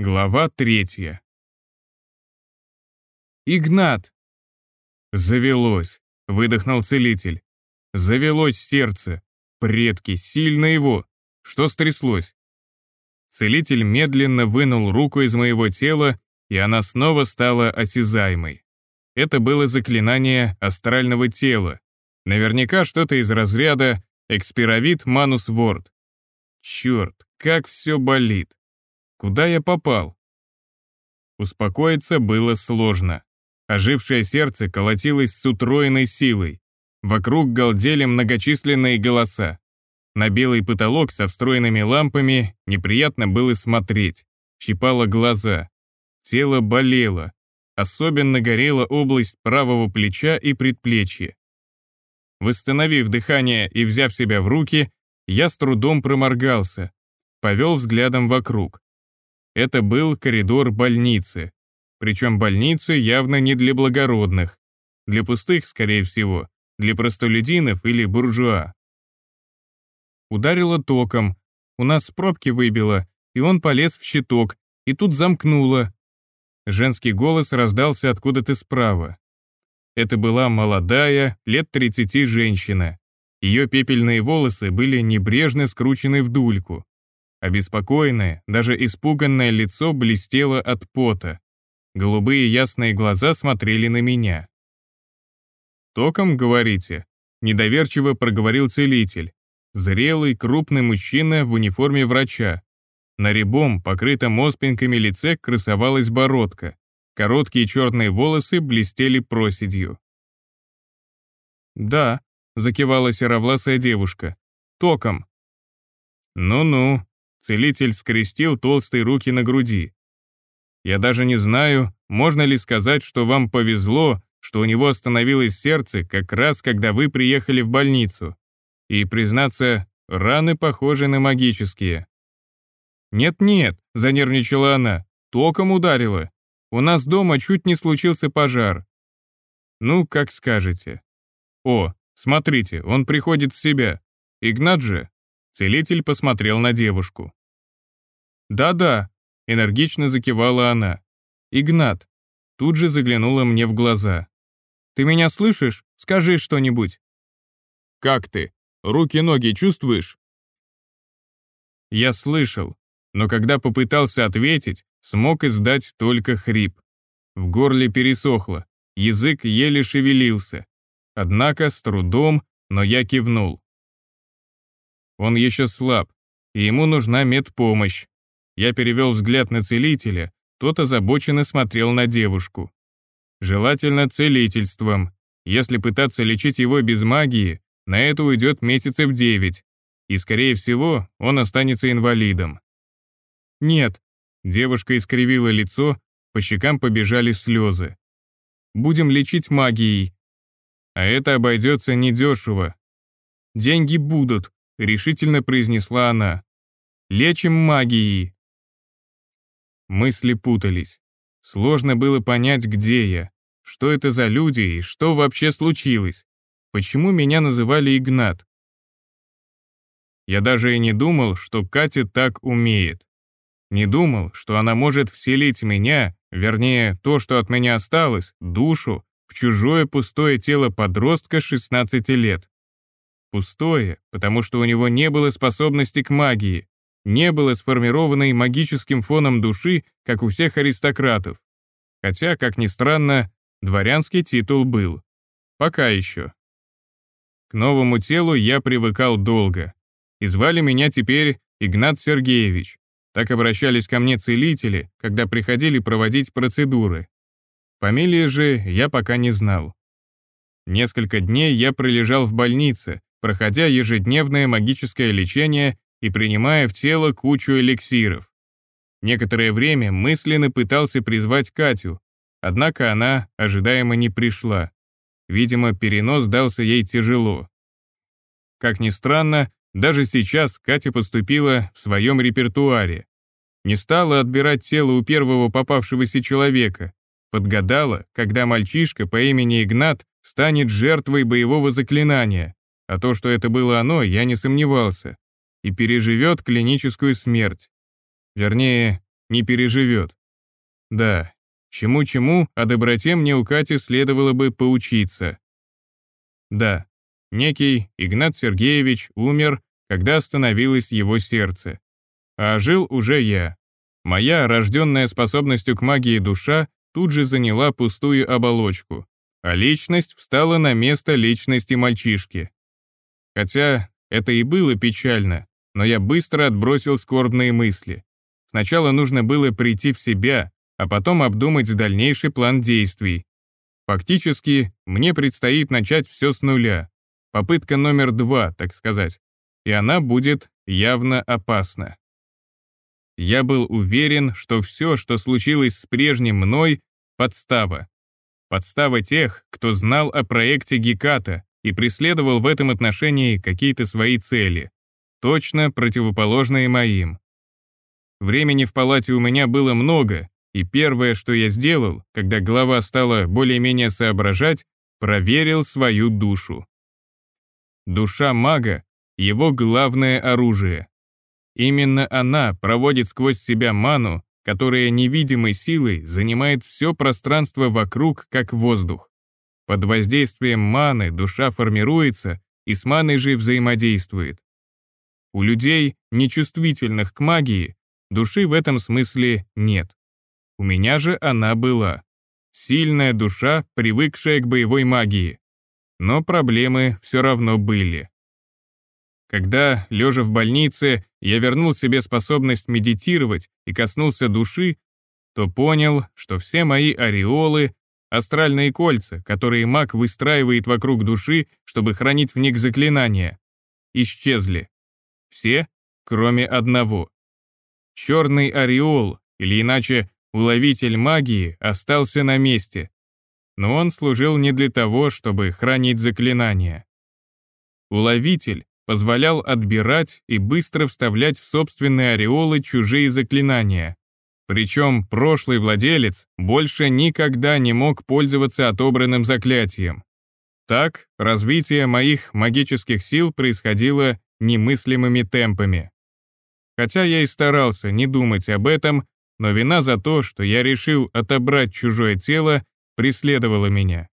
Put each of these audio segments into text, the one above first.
Глава третья. «Игнат!» «Завелось!» — выдохнул целитель. «Завелось сердце! Предки, сильно его! Что стряслось?» Целитель медленно вынул руку из моего тела, и она снова стала осязаемой. Это было заклинание астрального тела. Наверняка что-то из разряда «Экспиравит Манус Ворд». Черт, как все болит. Куда я попал? Успокоиться было сложно. Ожившее сердце колотилось с утроенной силой. Вокруг галдели многочисленные голоса. На белый потолок со встроенными лампами неприятно было смотреть. Щипало глаза. Тело болело. Особенно горела область правого плеча и предплечья. Восстановив дыхание и взяв себя в руки, я с трудом проморгался. Повел взглядом вокруг. Это был коридор больницы. Причем больницы явно не для благородных. Для пустых, скорее всего, для простолюдинов или буржуа. Ударило током, у нас пробки выбило, и он полез в щиток, и тут замкнуло. Женский голос раздался откуда-то справа. Это была молодая, лет 30 женщина. Ее пепельные волосы были небрежно скручены в дульку. Обеспокоенное, даже испуганное лицо блестело от пота. Голубые ясные глаза смотрели на меня. «Током, говорите?» — недоверчиво проговорил целитель. Зрелый, крупный мужчина в униформе врача. На рябом, покрытом оспинками лице красовалась бородка. Короткие черные волосы блестели проседью. «Да», — закивала серовласая девушка. «Током». «Ну-ну», Целитель скрестил толстые руки на груди. «Я даже не знаю, можно ли сказать, что вам повезло, что у него остановилось сердце как раз, когда вы приехали в больницу. И, признаться, раны похожи на магические». «Нет-нет», — занервничала она, — «током ударило. У нас дома чуть не случился пожар». «Ну, как скажете». «О, смотрите, он приходит в себя. Игнат же?» Целитель посмотрел на девушку. «Да-да», — энергично закивала она. «Игнат». Тут же заглянула мне в глаза. «Ты меня слышишь? Скажи что-нибудь». «Как ты? Руки-ноги чувствуешь?» Я слышал, но когда попытался ответить, смог издать только хрип. В горле пересохло, язык еле шевелился. Однако с трудом, но я кивнул. Он еще слаб, и ему нужна медпомощь. Я перевел взгляд на целителя, тот озабоченно смотрел на девушку. Желательно целительством. Если пытаться лечить его без магии, на это уйдет месяцев девять, и, скорее всего, он останется инвалидом. «Нет», — девушка искривила лицо, по щекам побежали слезы. «Будем лечить магией. А это обойдется недешево. Деньги будут, — решительно произнесла она. «Лечим магией». Мысли путались. Сложно было понять, где я, что это за люди и что вообще случилось. Почему меня называли Игнат? Я даже и не думал, что Катя так умеет. Не думал, что она может вселить меня, вернее, то, что от меня осталось, душу, в чужое пустое тело подростка 16 лет. Пустое, потому что у него не было способности к магии, не было сформированной магическим фоном души, как у всех аристократов. Хотя, как ни странно, дворянский титул был. Пока еще. К новому телу я привыкал долго. И звали меня теперь Игнат Сергеевич. Так обращались ко мне целители, когда приходили проводить процедуры. Фамилии же я пока не знал. Несколько дней я пролежал в больнице, проходя ежедневное магическое лечение и принимая в тело кучу эликсиров. Некоторое время мысленно пытался призвать Катю, однако она ожидаемо не пришла. Видимо, перенос дался ей тяжело. Как ни странно, даже сейчас Катя поступила в своем репертуаре. Не стала отбирать тело у первого попавшегося человека, подгадала, когда мальчишка по имени Игнат станет жертвой боевого заклинания, а то, что это было оно, я не сомневался. И переживет клиническую смерть. Вернее, не переживет. Да, чему-чему, а доброте мне у Кати следовало бы поучиться. Да, некий Игнат Сергеевич умер, когда остановилось его сердце. А жил уже я. Моя рожденная способностью к магии душа тут же заняла пустую оболочку, а личность встала на место личности мальчишки. Хотя это и было печально, но я быстро отбросил скорбные мысли. Сначала нужно было прийти в себя, а потом обдумать дальнейший план действий. Фактически, мне предстоит начать все с нуля. Попытка номер два, так сказать. И она будет явно опасна. Я был уверен, что все, что случилось с прежним мной, подстава. Подстава тех, кто знал о проекте Геката и преследовал в этом отношении какие-то свои цели, точно противоположные моим. Времени в палате у меня было много, и первое, что я сделал, когда голова стала более-менее соображать, проверил свою душу. Душа мага — его главное оружие. Именно она проводит сквозь себя ману, которая невидимой силой занимает все пространство вокруг, как воздух. Под воздействием маны душа формируется и с маной же взаимодействует. У людей, нечувствительных к магии, Души в этом смысле нет. У меня же она была. Сильная душа, привыкшая к боевой магии. Но проблемы все равно были. Когда, лежа в больнице, я вернул себе способность медитировать и коснулся души, то понял, что все мои ореолы, астральные кольца, которые маг выстраивает вокруг души, чтобы хранить в них заклинания, исчезли. Все, кроме одного. Черный ореол, или иначе уловитель магии, остался на месте, но он служил не для того, чтобы хранить заклинания. Уловитель позволял отбирать и быстро вставлять в собственные ореолы чужие заклинания. Причем прошлый владелец больше никогда не мог пользоваться отобранным заклятием. Так, развитие моих магических сил происходило немыслимыми темпами. Хотя я и старался не думать об этом, но вина за то, что я решил отобрать чужое тело, преследовала меня.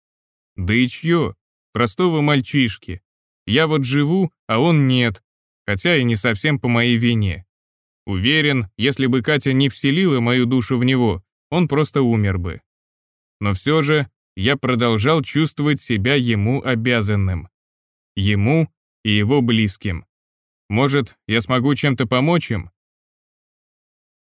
Да и чье? Простого мальчишки. Я вот живу, а он нет, хотя и не совсем по моей вине. Уверен, если бы Катя не вселила мою душу в него, он просто умер бы. Но все же я продолжал чувствовать себя ему обязанным. Ему и его близким. Может, я смогу чем-то помочь им?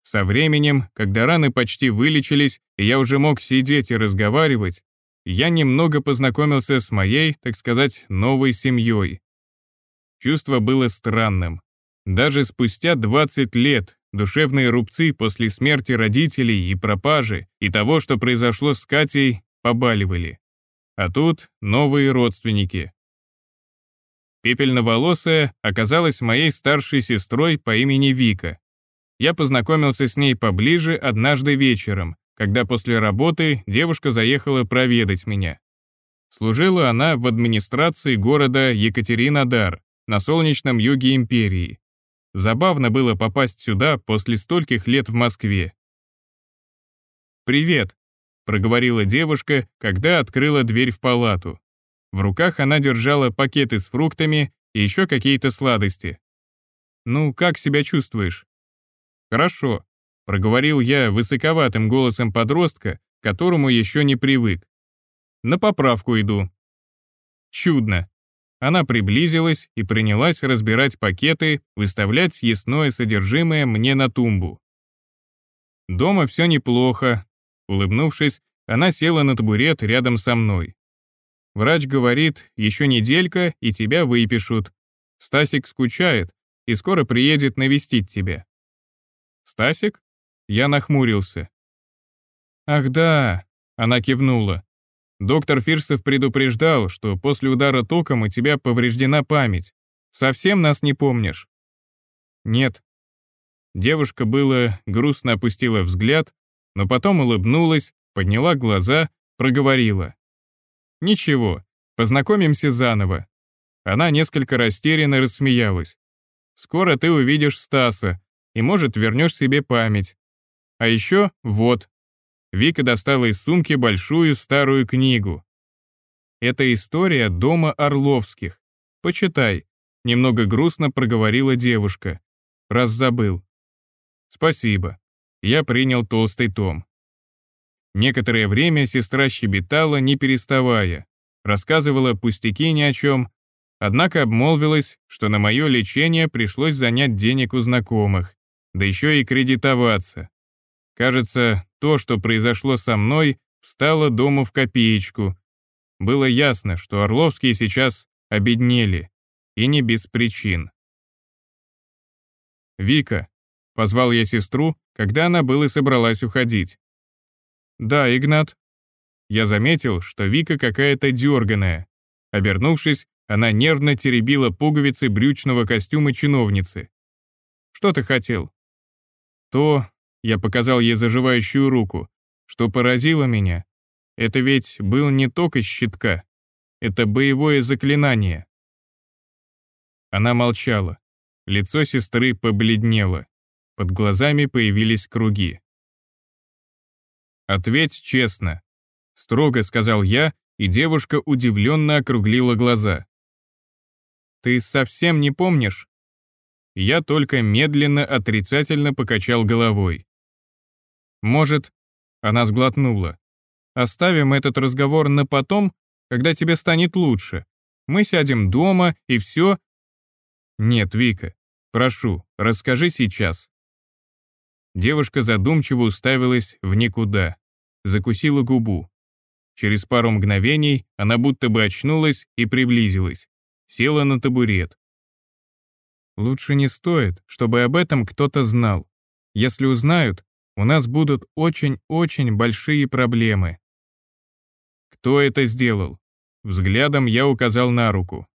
Со временем, когда раны почти вылечились, и я уже мог сидеть и разговаривать, я немного познакомился с моей, так сказать, новой семьей. Чувство было странным. Даже спустя 20 лет душевные рубцы после смерти родителей и пропажи, и того, что произошло с Катей, побаливали. А тут новые родственники. Пепельноволосая оказалась моей старшей сестрой по имени Вика. Я познакомился с ней поближе однажды вечером, когда после работы девушка заехала проведать меня. Служила она в администрации города Екатеринодар на солнечном юге империи. Забавно было попасть сюда после стольких лет в Москве. «Привет», — проговорила девушка, когда открыла дверь в палату. В руках она держала пакеты с фруктами и еще какие-то сладости. «Ну, как себя чувствуешь?» «Хорошо», — проговорил я высоковатым голосом подростка, к которому еще не привык. «На поправку иду». «Чудно». Она приблизилась и принялась разбирать пакеты, выставлять съестное содержимое мне на тумбу. «Дома все неплохо», — улыбнувшись, она села на табурет рядом со мной. Врач говорит, еще неделька, и тебя выпишут. Стасик скучает и скоро приедет навестить тебя. Стасик? Я нахмурился. Ах да, она кивнула. Доктор Фирсов предупреждал, что после удара током у тебя повреждена память. Совсем нас не помнишь? Нет. Девушка было грустно опустила взгляд, но потом улыбнулась, подняла глаза, проговорила. «Ничего, познакомимся заново». Она несколько растерянно рассмеялась. «Скоро ты увидишь Стаса, и, может, вернешь себе память. А еще вот. Вика достала из сумки большую старую книгу. Это история дома Орловских. Почитай. Немного грустно проговорила девушка. Раз забыл. Спасибо. Я принял толстый том. Некоторое время сестра щебетала, не переставая. Рассказывала пустяки ни о чем, однако обмолвилась, что на мое лечение пришлось занять денег у знакомых, да еще и кредитоваться. Кажется, то, что произошло со мной, встало дому в копеечку. Было ясно, что Орловские сейчас обеднели, и не без причин. «Вика», — позвал я сестру, когда она была собралась уходить. «Да, Игнат». Я заметил, что Вика какая-то дерганая. Обернувшись, она нервно теребила пуговицы брючного костюма чиновницы. «Что ты хотел?» «То», — я показал ей заживающую руку, «что поразило меня. Это ведь был не ток из щитка. Это боевое заклинание». Она молчала. Лицо сестры побледнело. Под глазами появились круги. «Ответь честно», — строго сказал я, и девушка удивленно округлила глаза. «Ты совсем не помнишь?» Я только медленно отрицательно покачал головой. «Может...» — она сглотнула. «Оставим этот разговор на потом, когда тебе станет лучше. Мы сядем дома, и все...» «Нет, Вика, прошу, расскажи сейчас». Девушка задумчиво уставилась в никуда закусила губу. Через пару мгновений она будто бы очнулась и приблизилась. Села на табурет. Лучше не стоит, чтобы об этом кто-то знал. Если узнают, у нас будут очень-очень большие проблемы. Кто это сделал? Взглядом я указал на руку.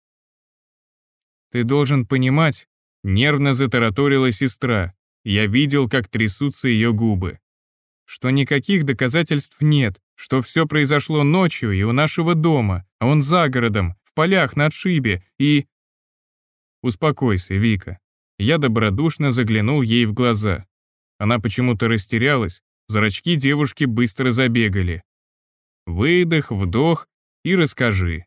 Ты должен понимать, нервно затараторила сестра. Я видел, как трясутся ее губы что никаких доказательств нет, что все произошло ночью и у нашего дома, а он за городом, в полях на отшибе, и... Успокойся, Вика. Я добродушно заглянул ей в глаза. Она почему-то растерялась, зрачки девушки быстро забегали. Выдох, вдох и расскажи.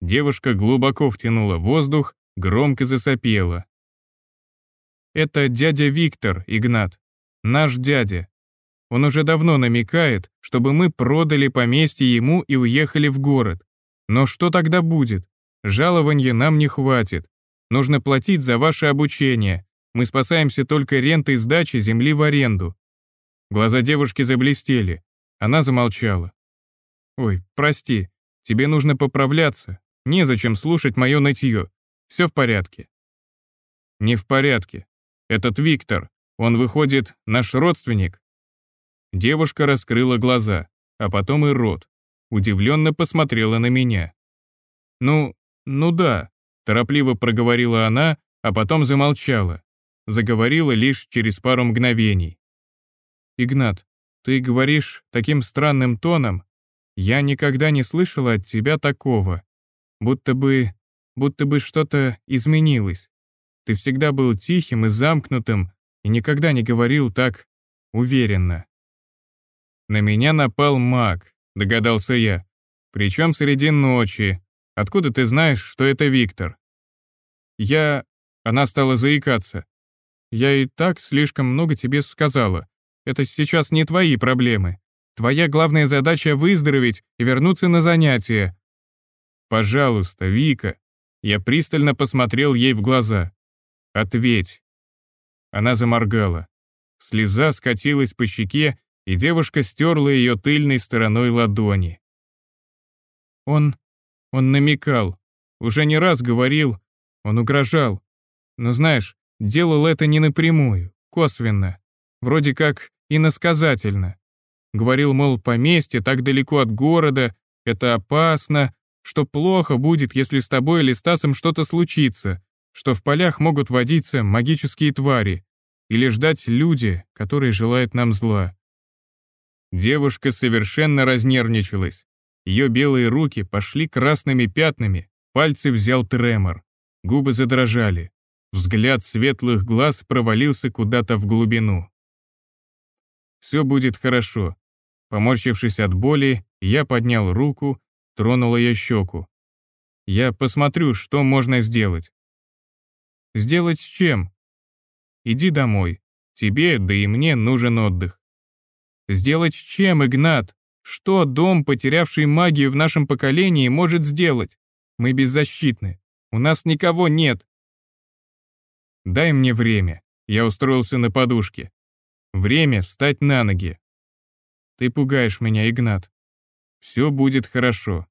Девушка глубоко втянула воздух, громко засопела. «Это дядя Виктор, Игнат. Наш дядя. Он уже давно намекает, чтобы мы продали поместье ему и уехали в город. Но что тогда будет? Жалования нам не хватит. Нужно платить за ваше обучение. Мы спасаемся только рентой сдачи земли в аренду. Глаза девушки заблестели. Она замолчала. «Ой, прости, тебе нужно поправляться. Незачем слушать мое нытье. Все в порядке». «Не в порядке. Этот Виктор, он, выходит, наш родственник?» Девушка раскрыла глаза, а потом и рот. Удивленно посмотрела на меня. «Ну, ну да», — торопливо проговорила она, а потом замолчала. Заговорила лишь через пару мгновений. «Игнат, ты говоришь таким странным тоном. Я никогда не слышала от тебя такого. Будто бы... будто бы что-то изменилось. Ты всегда был тихим и замкнутым и никогда не говорил так уверенно. На меня напал маг, догадался я. Причем среди ночи. Откуда ты знаешь, что это Виктор? Я... Она стала заикаться. Я и так слишком много тебе сказала. Это сейчас не твои проблемы. Твоя главная задача — выздороветь и вернуться на занятия. Пожалуйста, Вика. Я пристально посмотрел ей в глаза. Ответь. Она заморгала. Слеза скатилась по щеке и девушка стерла ее тыльной стороной ладони. Он... он намекал, уже не раз говорил, он угрожал. Но знаешь, делал это не напрямую, косвенно, вроде как иносказательно. Говорил, мол, поместье так далеко от города, это опасно, что плохо будет, если с тобой или Стасом что-то случится, что в полях могут водиться магические твари или ждать люди, которые желают нам зла. Девушка совершенно разнервничалась. Ее белые руки пошли красными пятнами, пальцы взял тремор. Губы задрожали. Взгляд светлых глаз провалился куда-то в глубину. все будет хорошо. Поморщившись от боли, я поднял руку, тронул ее щеку. Я посмотрю, что можно сделать. Сделать с чем? Иди домой. Тебе, да и мне нужен отдых. Сделать с чем, Игнат? Что дом, потерявший магию в нашем поколении, может сделать? Мы беззащитны. У нас никого нет. Дай мне время. Я устроился на подушке. Время встать на ноги. Ты пугаешь меня, Игнат. Все будет хорошо.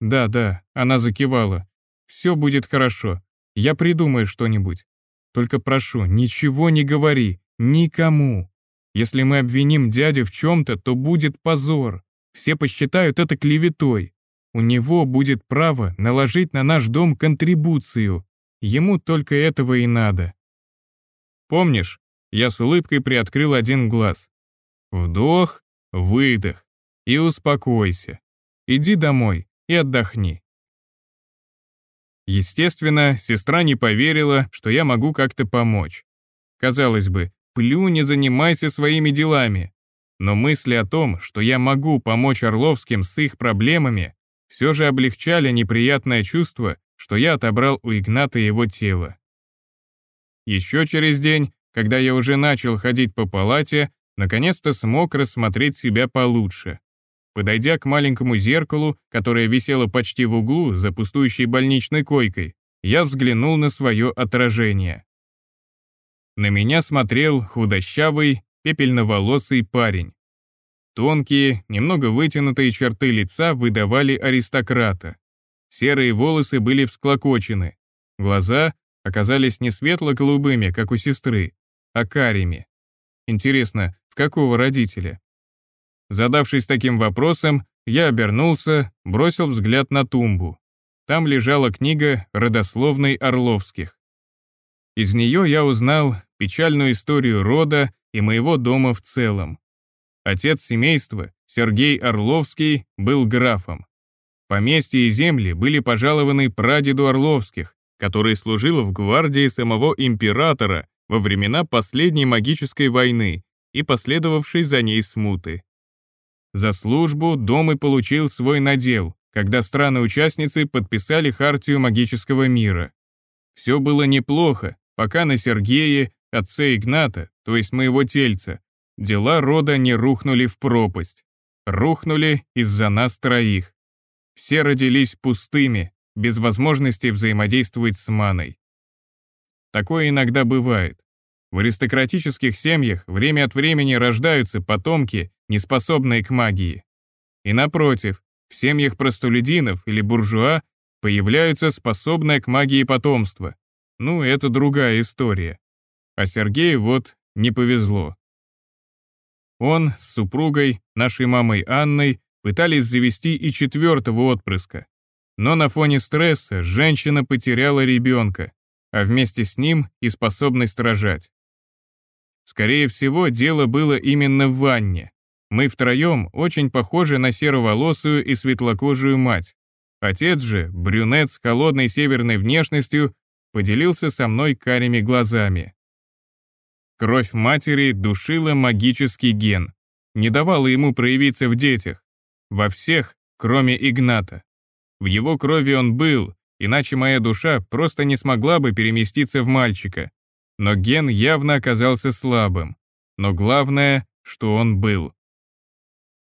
Да, да, она закивала. Все будет хорошо. Я придумаю что-нибудь. Только прошу, ничего не говори. Никому. Если мы обвиним дядю в чем-то, то будет позор. Все посчитают это клеветой. У него будет право наложить на наш дом контрибуцию. Ему только этого и надо. Помнишь, я с улыбкой приоткрыл один глаз. Вдох, выдох и успокойся. Иди домой и отдохни. Естественно, сестра не поверила, что я могу как-то помочь. Казалось бы, плюнь и занимайся своими делами. Но мысли о том, что я могу помочь Орловским с их проблемами, все же облегчали неприятное чувство, что я отобрал у Игната его тело. Еще через день, когда я уже начал ходить по палате, наконец-то смог рассмотреть себя получше. Подойдя к маленькому зеркалу, которое висело почти в углу за пустующей больничной койкой, я взглянул на свое отражение. На меня смотрел худощавый, пепельноволосый парень. Тонкие, немного вытянутые черты лица выдавали аристократа. Серые волосы были всклокочены. Глаза оказались не светло-голубыми, как у сестры, а карими. Интересно, в какого родителя? Задавшись таким вопросом, я обернулся, бросил взгляд на тумбу. Там лежала книга родословной Орловских. Из нее я узнал печальную историю рода и моего дома в целом. Отец семейства, Сергей Орловский, был графом. Поместье и земли были пожалованы прадеду Орловских, который служил в гвардии самого императора во времена последней магической войны и последовавшей за ней смуты. За службу дом и получил свой надел, когда страны-участницы подписали Хартию магического мира. Все было неплохо, пока на Сергее, отце Игната, то есть моего тельца, дела рода не рухнули в пропасть. Рухнули из-за нас троих. Все родились пустыми, без возможности взаимодействовать с маной. Такое иногда бывает. В аристократических семьях время от времени рождаются потомки, не способные к магии. И напротив, в семьях простолюдинов или буржуа появляются способные к магии потомства. Ну, это другая история. А Сергею вот не повезло. Он с супругой, нашей мамой Анной, пытались завести и четвертого отпрыска. Но на фоне стресса женщина потеряла ребенка, а вместе с ним и способность рожать. Скорее всего, дело было именно в ванне. Мы втроем очень похожи на сероволосую и светлокожую мать. Отец же, брюнет с холодной северной внешностью, поделился со мной карими глазами. Кровь матери душила магический ген, не давала ему проявиться в детях, во всех, кроме Игната. В его крови он был, иначе моя душа просто не смогла бы переместиться в мальчика, но ген явно оказался слабым. Но главное, что он был.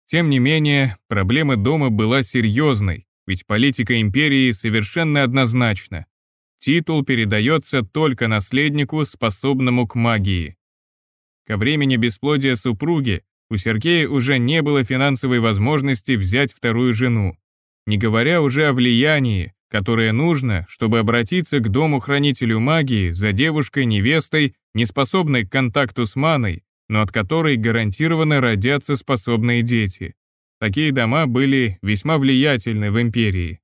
Тем не менее, проблема дома была серьезной, ведь политика империи совершенно однозначна. Титул передается только наследнику, способному к магии. Ко времени бесплодия супруги у Сергея уже не было финансовой возможности взять вторую жену, не говоря уже о влиянии, которое нужно, чтобы обратиться к дому-хранителю магии за девушкой-невестой, не способной к контакту с маной, но от которой гарантированно родятся способные дети. Такие дома были весьма влиятельны в империи.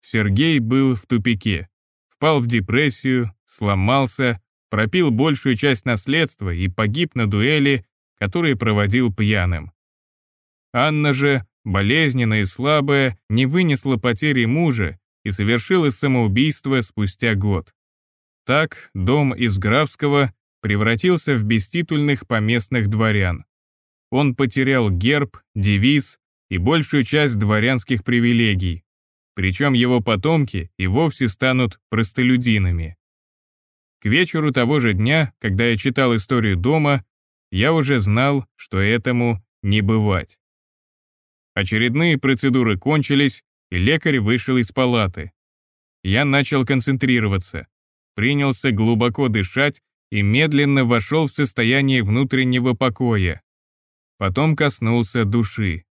Сергей был в тупике, впал в депрессию, сломался, пропил большую часть наследства и погиб на дуэли, которые проводил пьяным. Анна же болезненная и слабая, не вынесла потери мужа и совершила самоубийство спустя год. Так дом из Графского превратился в беститульных поместных дворян. Он потерял герб, девиз и большую часть дворянских привилегий, причем его потомки и вовсе станут простолюдинами. К вечеру того же дня, когда я читал историю дома, я уже знал, что этому не бывать. Очередные процедуры кончились, и лекарь вышел из палаты. Я начал концентрироваться, принялся глубоко дышать и медленно вошел в состояние внутреннего покоя. Потом коснулся души.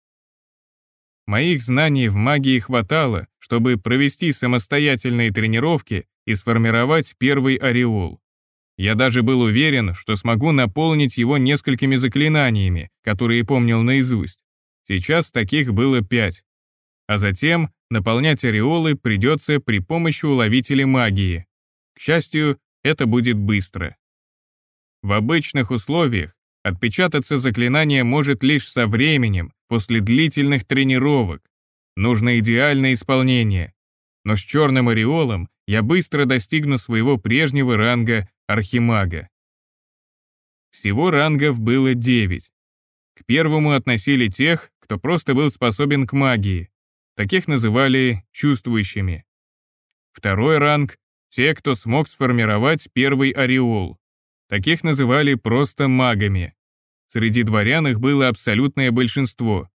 Моих знаний в магии хватало, чтобы провести самостоятельные тренировки и сформировать первый ореол. Я даже был уверен, что смогу наполнить его несколькими заклинаниями, которые помнил наизусть. Сейчас таких было пять. А затем наполнять ореолы придется при помощи уловителя магии. К счастью, это будет быстро. В обычных условиях отпечататься заклинание может лишь со временем, после длительных тренировок. Нужно идеальное исполнение. Но с черным ореолом я быстро достигну своего прежнего ранга Архимага. Всего рангов было девять. К первому относили тех, кто просто был способен к магии. Таких называли чувствующими. Второй ранг — те, кто смог сформировать первый ореол. Таких называли просто магами. Среди дворян их было абсолютное большинство.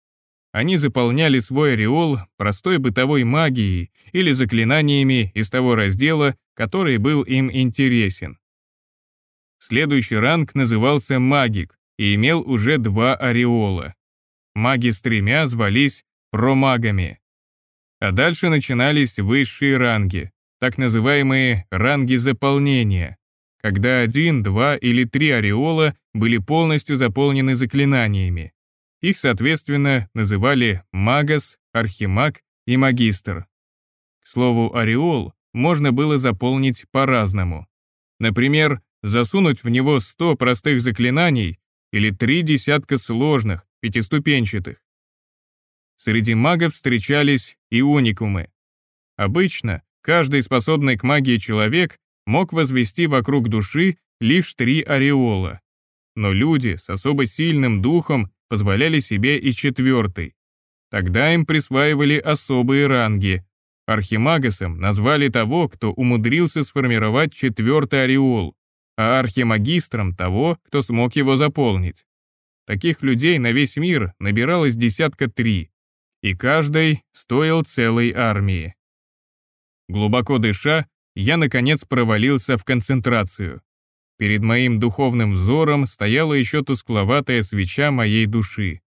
Они заполняли свой ореол простой бытовой магией или заклинаниями из того раздела, который был им интересен. Следующий ранг назывался магик и имел уже два ореола. Маги с тремя звались промагами. А дальше начинались высшие ранги, так называемые ранги заполнения, когда один, два или три ореола были полностью заполнены заклинаниями. Их, соответственно, называли магас, архимаг и магистр. К слову, ореол можно было заполнить по-разному. Например, засунуть в него 100 простых заклинаний или три десятка сложных, пятиступенчатых. Среди магов встречались и уникумы. Обычно каждый способный к магии человек мог возвести вокруг души лишь три ореола. Но люди с особо сильным духом позволяли себе и четвертый. Тогда им присваивали особые ранги. Архимагасом назвали того, кто умудрился сформировать четвертый ореол, а архимагистром того, кто смог его заполнить. Таких людей на весь мир набиралось десятка три, и каждый стоил целой армии. Глубоко дыша, я, наконец, провалился в концентрацию. Перед моим духовным взором стояла еще тускловатая свеча моей души.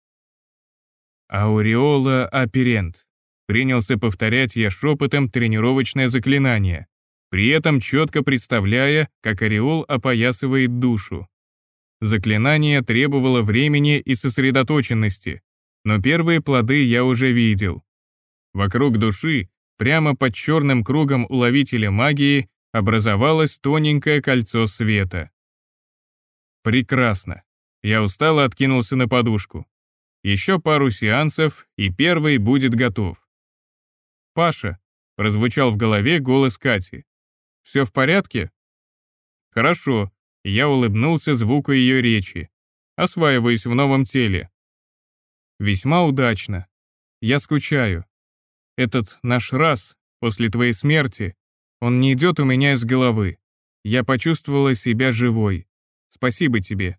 «Ауреола аперент», — принялся повторять я шепотом тренировочное заклинание, при этом четко представляя, как ореол опоясывает душу. Заклинание требовало времени и сосредоточенности, но первые плоды я уже видел. Вокруг души, прямо под черным кругом уловителя магии, образовалось тоненькое кольцо света. Прекрасно. Я устало откинулся на подушку. Еще пару сеансов, и первый будет готов. «Паша», — прозвучал в голове голос Кати. «Все в порядке?» «Хорошо», — я улыбнулся звуку ее речи. «Осваиваюсь в новом теле». «Весьма удачно. Я скучаю. Этот наш раз, после твоей смерти, он не идет у меня из головы. Я почувствовала себя живой. Спасибо тебе.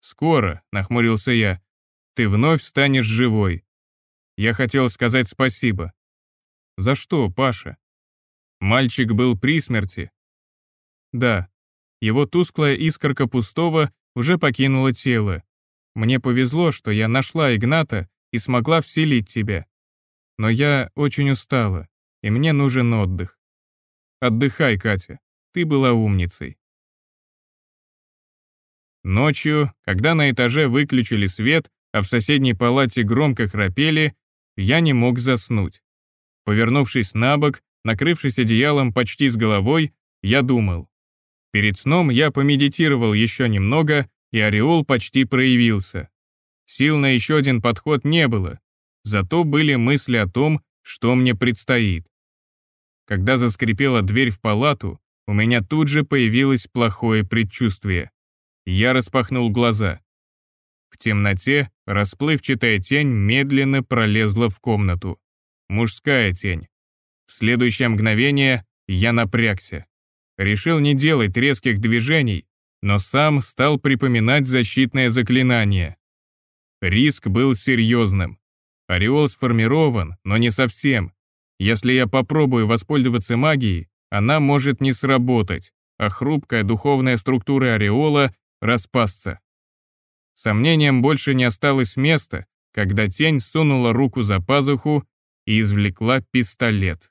Скоро, нахмурился я, ты вновь станешь живой. Я хотел сказать спасибо. За что, Паша? Мальчик был при смерти. Да, его тусклая искорка пустого уже покинула тело. Мне повезло, что я нашла Игната и смогла вселить тебя. Но я очень устала, и мне нужен отдых. Отдыхай, Катя. Ты была умницей. Ночью, когда на этаже выключили свет, а в соседней палате громко храпели, я не мог заснуть. Повернувшись на бок, накрывшись одеялом почти с головой, я думал. Перед сном я помедитировал еще немного, и ореол почти проявился. Сил на еще один подход не было, зато были мысли о том, что мне предстоит. Когда заскрипела дверь в палату, У меня тут же появилось плохое предчувствие. Я распахнул глаза. В темноте расплывчатая тень медленно пролезла в комнату. Мужская тень. В следующее мгновение я напрягся. Решил не делать резких движений, но сам стал припоминать защитное заклинание. Риск был серьезным. Ореол сформирован, но не совсем. Если я попробую воспользоваться магией, она может не сработать, а хрупкая духовная структура ореола распасться. Сомнением больше не осталось места, когда тень сунула руку за пазуху и извлекла пистолет.